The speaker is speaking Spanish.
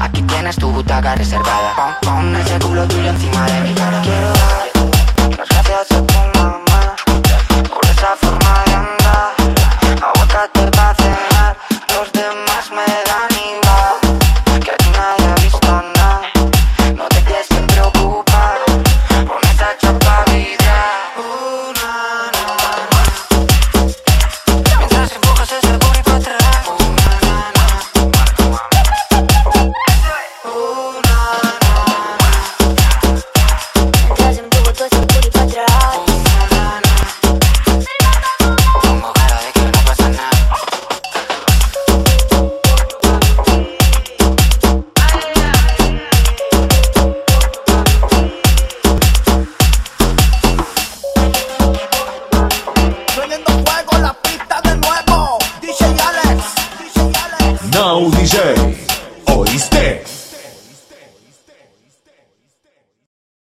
Aquí tienes tu butaca reservada. Pon, pon ese culo tuyo encima de mi cara. Quiero poniendo fuego la pista de nuevo. DJ Alex, DJ Alex. Now DJ, ¿oíste?